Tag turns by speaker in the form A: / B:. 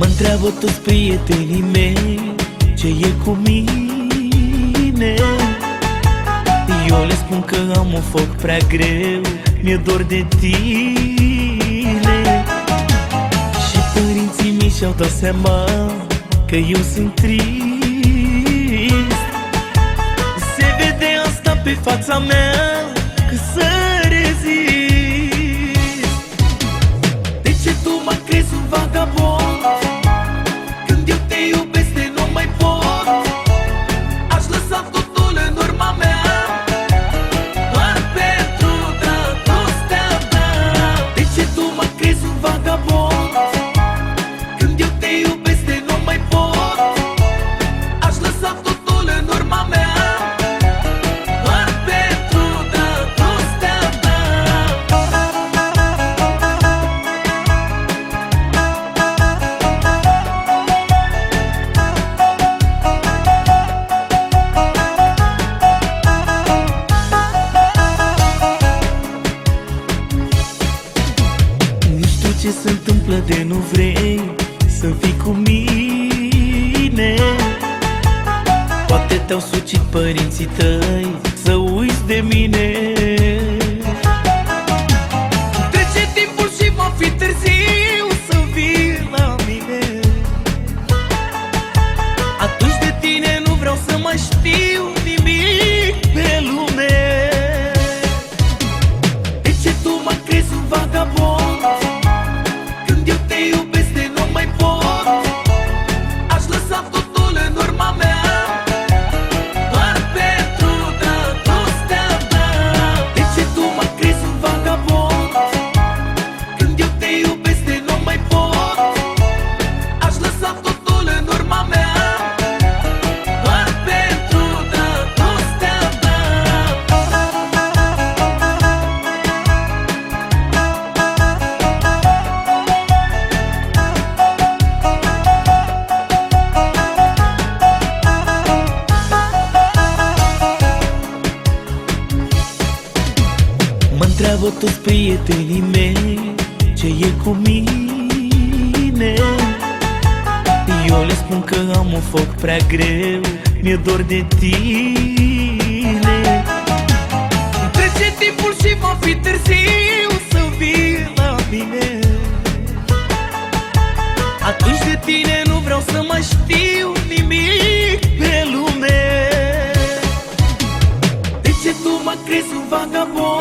A: Mă întreabă toți prietenii mei Ce e cu mine? Eu le spun că am un foc prea greu Mi-e dor de tine. Și părinții mei și-au dat seama Că eu sunt trist. Se vede asta pe fața mea Că să rezist. De ce tu mă crezi un vagabond? Thank you. De nu vrei Să fii cu mine. Poate te-au sucit părinții tăi Să uiți de mine întreabă toți prietenii mei Ce e cu mine? Eu le spun că am un foc prea greu Mi-e dor de tine. Trece timpul și va fi târziu Să vii la mine. Atunci de tine nu vreau să mai știu nimic pe lume. De ce tu mă crezi un vagabond?